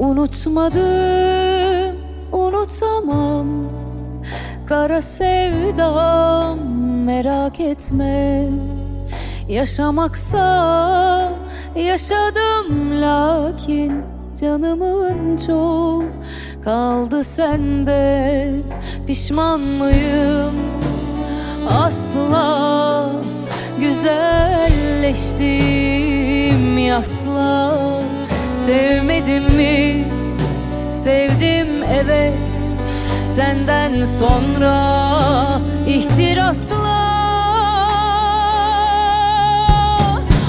Unutmadım, unutamam. Kara sevdam merak etme. Yaşamaksa yaşadım lakin Canımın çok kaldı sende. Pişman mıyım? Asla. Güzelleştim yasla Sevmedim mi? Sevdim evet. Senden sonra ihtirasla.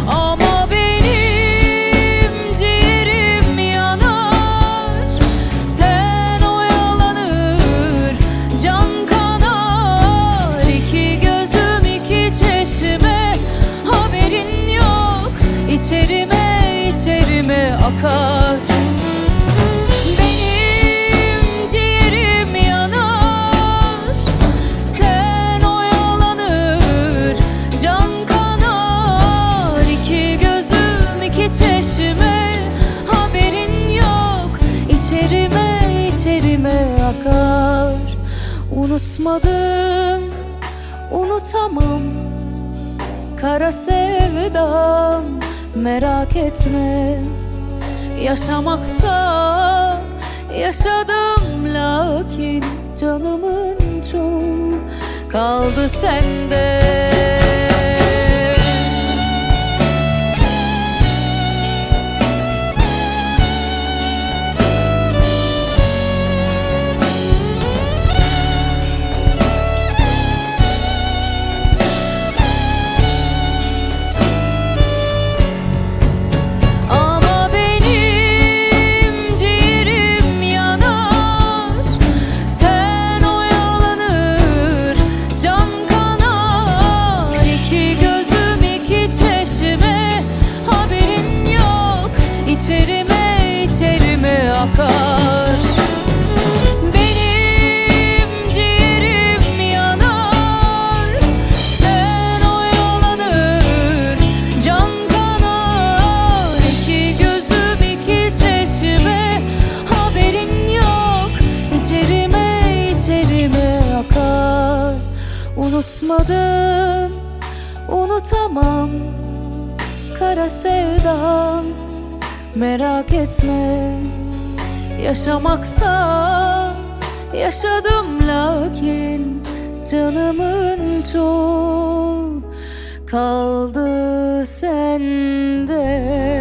Ama benim ciğerim yanar. Ten oyalanır, can kanar. İki gözüm iki çeşme Haberin yok İçerime akar. Benim ciğerim yanar. Ten oyalanır Can kanar. İki gözüm iki çeşme Haberin yok. İçerime içerime akar. Unutmadım Unutamam. Kara sevdam merak etme Yaşamaksa yaşadım lakin canımın çoğu kaldı sende Unutmadım, unutamam Kara sevdam. Merak etme Yaşamaksa yaşadım lakin Canımın çok kaldı sende